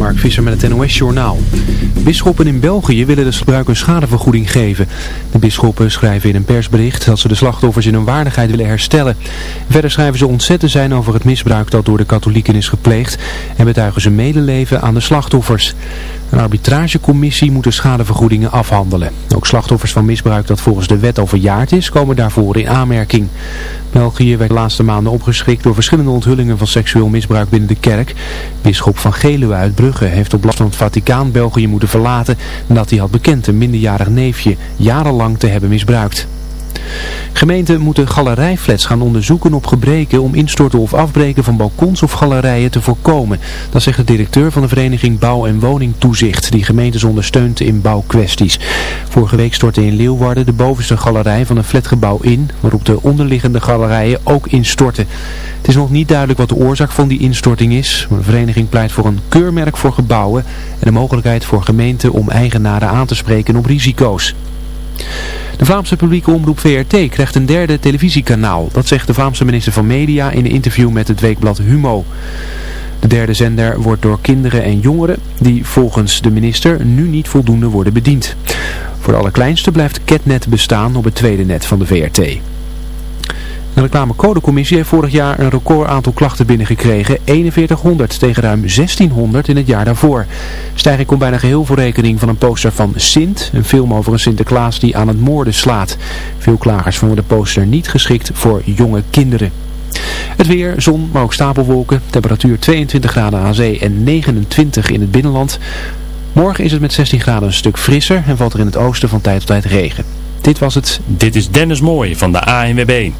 Mark Visser met het NOS Journaal. Bisschoppen in België willen de gebruik een schadevergoeding geven. De bisschoppen schrijven in een persbericht dat ze de slachtoffers in hun waardigheid willen herstellen. Verder schrijven ze ontzet zijn over het misbruik dat door de katholieken is gepleegd en betuigen ze medeleven aan de slachtoffers. Een arbitragecommissie moet de schadevergoedingen afhandelen. Ook slachtoffers van misbruik dat volgens de wet al verjaard is, komen daarvoor in aanmerking. België werd de laatste maanden opgeschrikt door verschillende onthullingen van seksueel misbruik binnen de kerk. Bisschop van Geluwe uit Brugge heeft op last van het Vaticaan België moeten verlaten nadat hij had bekend een minderjarig neefje jarenlang te hebben misbruikt. Gemeenten moeten galerijflats gaan onderzoeken op gebreken om instorten of afbreken van balkons of galerijen te voorkomen. Dat zegt de directeur van de vereniging Bouw en Woningtoezicht, die gemeentes ondersteunt in bouwkwesties. Vorige week stortte in Leeuwarden de bovenste galerij van een flatgebouw in, waarop de onderliggende galerijen ook instortten. Het is nog niet duidelijk wat de oorzaak van die instorting is. de vereniging pleit voor een keurmerk voor gebouwen en de mogelijkheid voor gemeenten om eigenaren aan te spreken op risico's. De Vlaamse publieke omroep VRT krijgt een derde televisiekanaal. Dat zegt de Vlaamse minister van Media in een interview met het weekblad Humo. De derde zender wordt door kinderen en jongeren die volgens de minister nu niet voldoende worden bediend. Voor de allerkleinste blijft Ketnet bestaan op het tweede net van de VRT. De reclamecodecommissie heeft vorig jaar een record aantal klachten binnengekregen, 4100 tegen ruim 1600 in het jaar daarvoor. Stijging komt bijna geheel voor rekening van een poster van Sint, een film over een Sinterklaas die aan het moorden slaat. Veel klagers vonden de poster niet geschikt voor jonge kinderen. Het weer, zon, maar ook stapelwolken, temperatuur 22 graden aan zee en 29 in het binnenland. Morgen is het met 16 graden een stuk frisser en valt er in het oosten van tijd tot tijd regen. Dit was het. Dit is Dennis Mooij van de ANWB.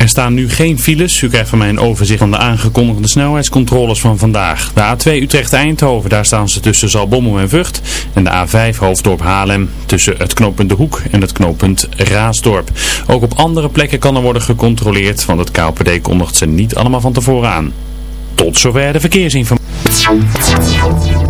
Er staan nu geen files. U krijgt van mij een overzicht van de aangekondigde snelheidscontroles van vandaag. De A2 Utrecht-Eindhoven, daar staan ze tussen Zalbommel en Vught. En de A5 Hoofddorp Haarlem tussen het knooppunt De Hoek en het knooppunt Raasdorp. Ook op andere plekken kan er worden gecontroleerd, want het KPD kondigt ze niet allemaal van tevoren aan. Tot zover de verkeersinformatie.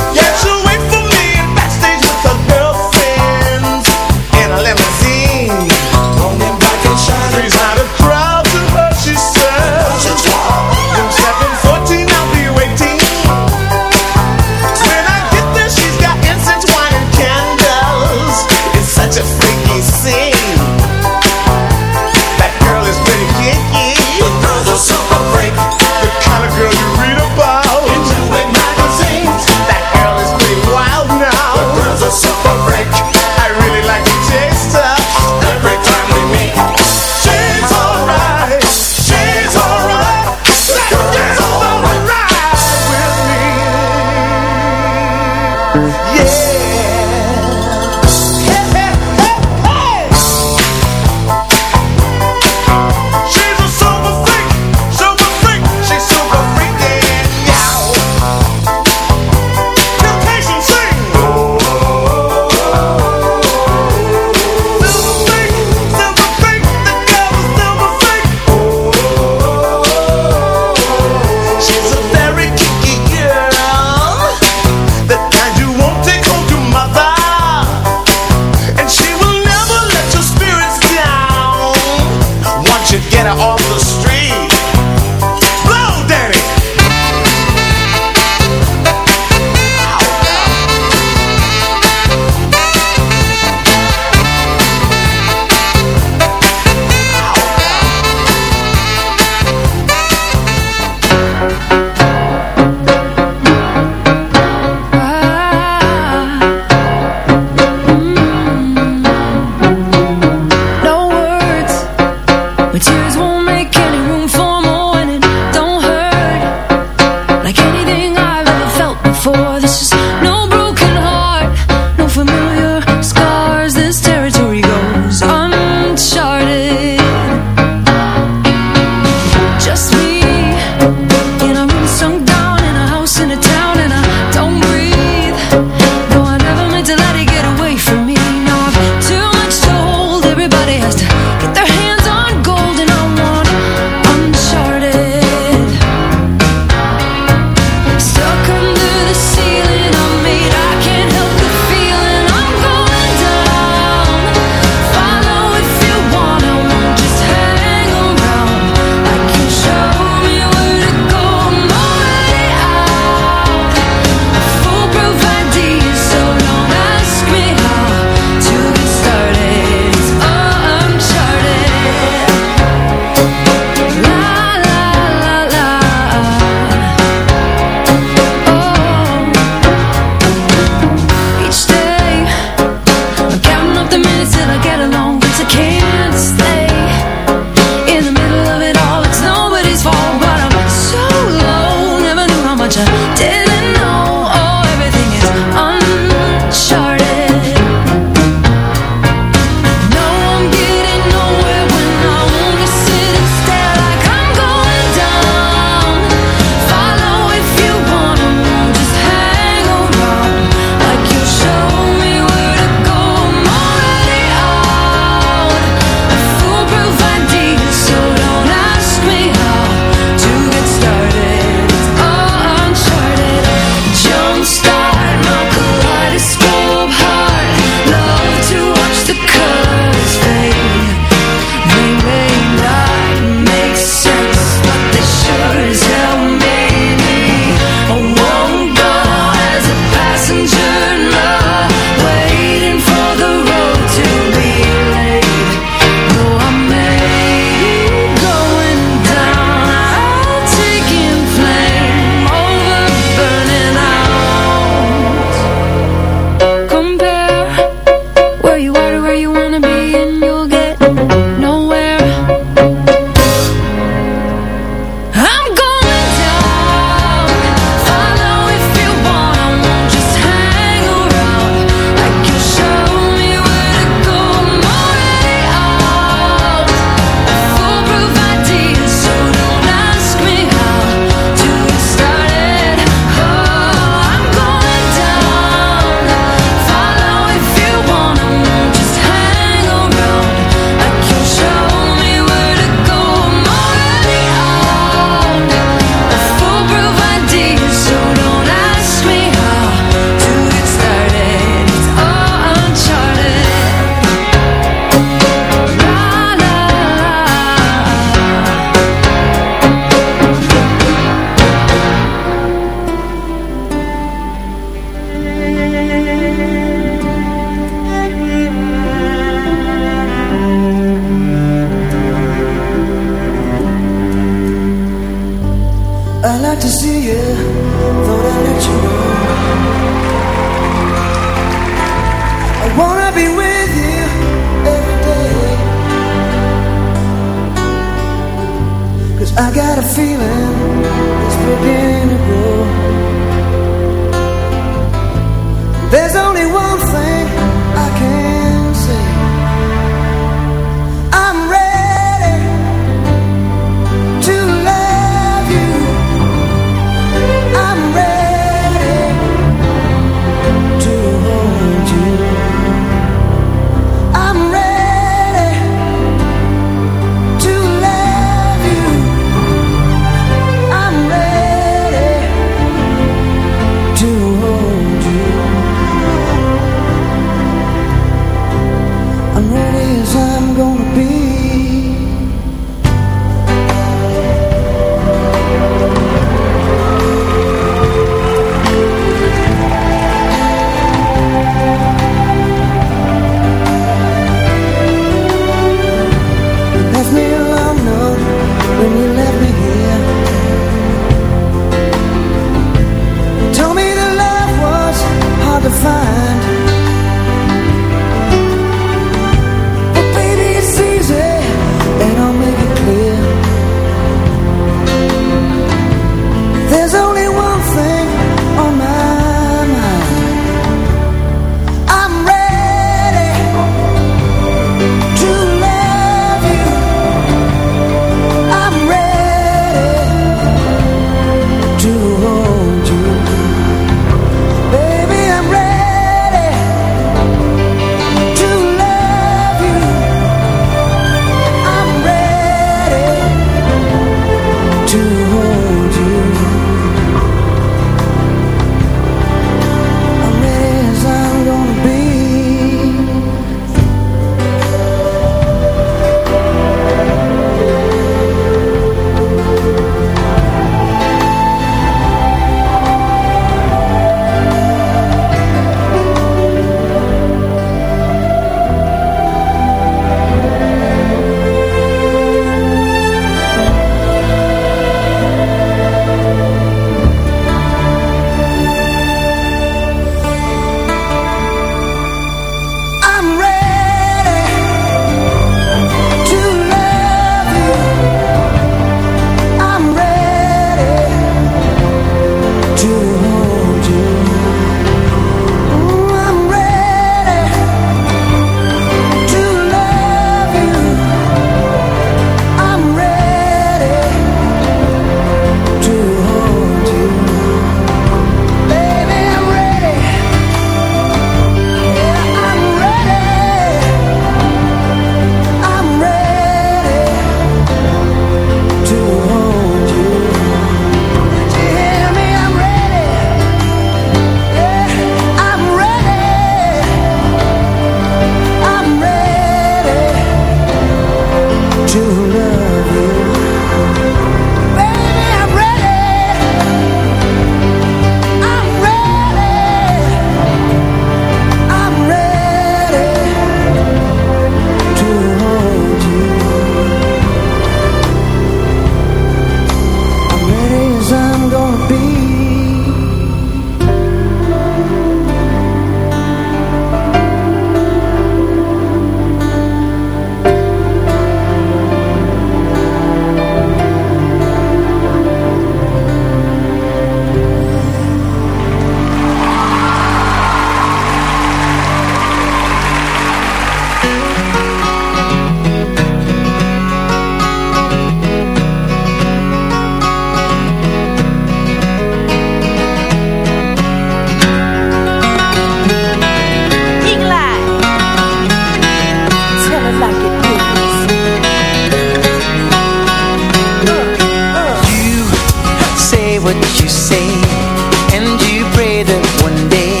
That one day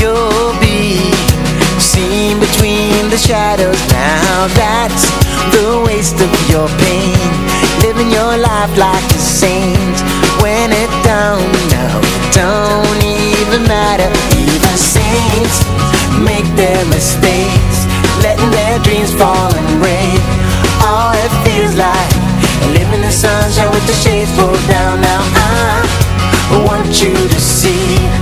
You'll be seen between the shadows. Now that's the waste of your pain. Living your life like a saint. When it don't, no, don't even matter. Even saints make their mistakes Letting their dreams fall and break. All it feels like Living in sunshine with the shades pulled down. Now I want you to see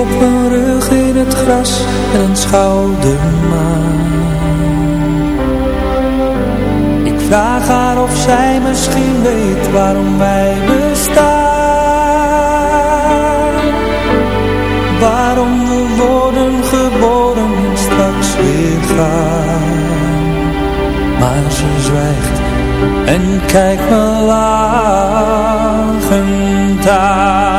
op mijn rug in het gras en een schoudermaan. Ik vraag haar of zij misschien weet waarom wij bestaan. Waarom we worden geboren en straks weer gaan. Maar ze zwijgt en kijkt me lachend aan.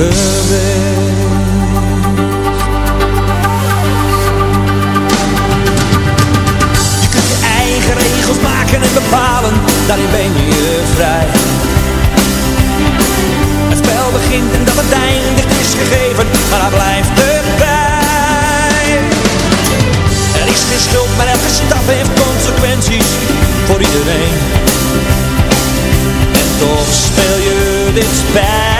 Je kunt je eigen regels maken en bepalen, daarin ben je vrij. Het spel begint en dat het einde is gegeven, maar hij blijft erbij. Er is geen schuld, maar elke stap heeft consequenties voor iedereen. En toch speel je dit spel.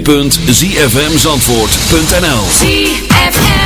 www.zfmzandvoort.nl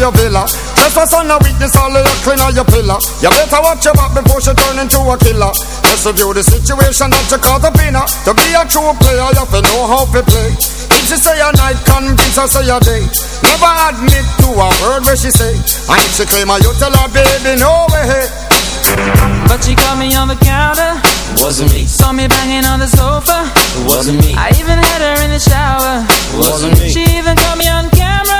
Your villa. Just a son of weakness, all of your clean on your pillar. You better watch your back before she turn into a killer. Just review the situation that you caught up in her To be a true player, you have to know how to play. If she say a night, convince her say a day. Never admit to a word where she say. And if she claim her, you tell her, baby, no way. But she caught me on the counter. Wasn't me. Saw me banging on the sofa. Wasn't me. I even had her in the shower. Wasn't me. She even caught me on camera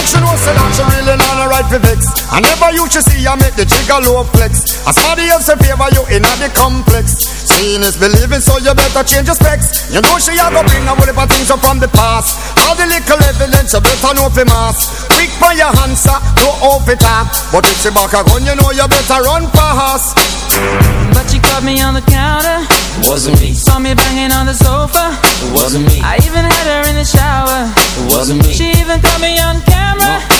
Action was know say that she really not a right for vex I never you to see I make the trigger low flex. As somebody else in favor you in the complex. Seeing is believing so you better change your specs. You know she a go bring a whole heap of things up from the past. All the little evidence you better know for mass. Quick for your answer, no off it up But if she back a gun you know you better run fast. But she caught me on the counter. Wasn't me. Saw me banging on the sofa. Wasn't me. I even had her in the shower. Wasn't me. She even caught me on camera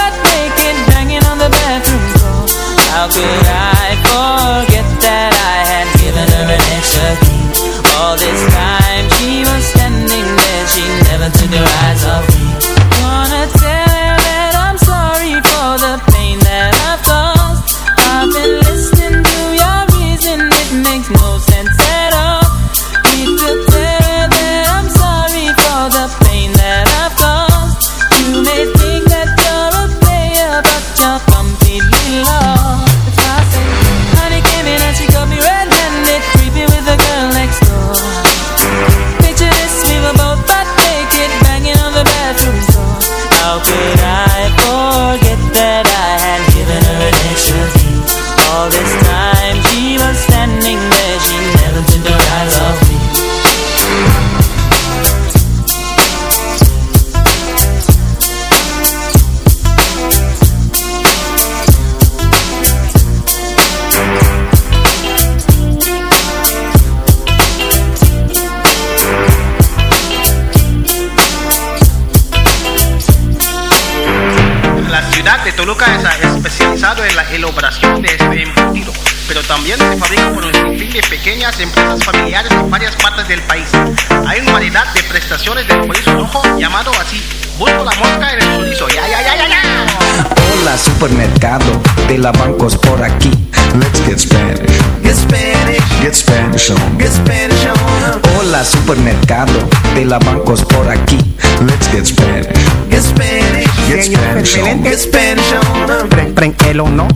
Get Spanish on. Preng, preng, el o no.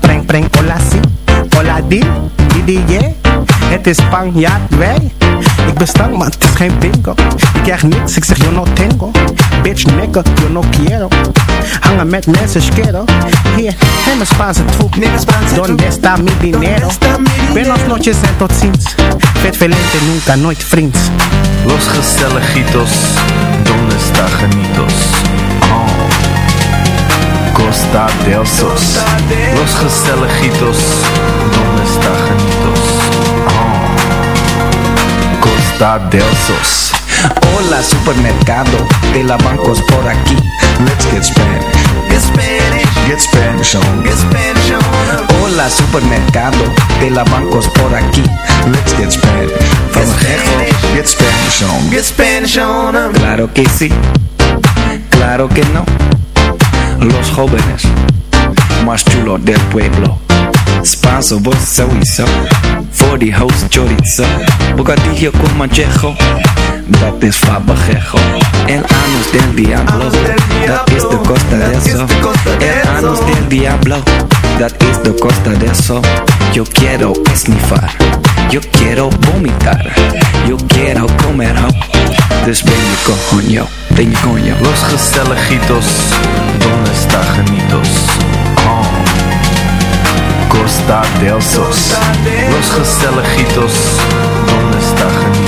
Preng, preng, hola si. Hola di, di, di, yeah. Het is Spanjaard, wij. Ik ben stank, maar het is geen bingo. Ik krijg niks, ik zeg yo no tengo. Bitch, nigga, yo no quiero. Hangen met mensen, schero. Hier, neem mijn Spaanse troep. Donde está mi dinero? Buenos noches en tot ziens. Vet velente, nunca, nooit vriends. Los Gestelejitos, ¿dónde está Janitos? Oh. Costa del Sos. Los Gestelejitos, ¿dónde está Janitos? Oh. Costa del Sos. Hola supermercado de la bancos por aquí. Let's get Spanish. Get Spanish. Get Spanish on. Get Spanish on. Hola supermercado, de la bancos por aquí. Let's get Spanish. From Get get Spanish on. Get Spanish on. 'em. Claro que sí, claro que no. Los jóvenes más chulos del pueblo. Spanso, vos. Voor die host chorizo. Bocadillo con manchejo. Dat is fabajejo. El anus del diablo. Dat is de costa de eso. El anus del diablo. Dat is de costa de eso. Yo quiero esnifar. Yo quiero vomitar. Yo quiero comer. Dus ben je coño. Ben je coño. Los gezelligitos, donde está genitos? Oh. Costa del Sos. Los gezelligitos, donde está genitos?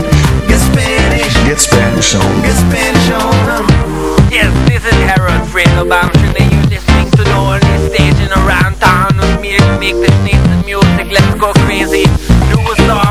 Get Spanish. Get Spanish on. Get Spanish on. Um. Yes, this is Harold Fredo Bamshin and you're listening to the only station around town with me to make this nice music. Let's go crazy. Do a song.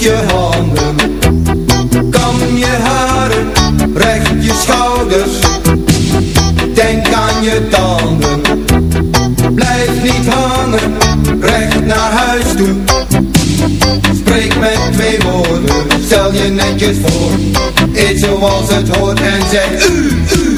Je handen, kam je haren, recht je schouders. Denk aan je tanden, blijf niet hangen, recht naar huis toe. Spreek met twee woorden, stel je netjes voor. Eet zoals het hoort en zeg u, u,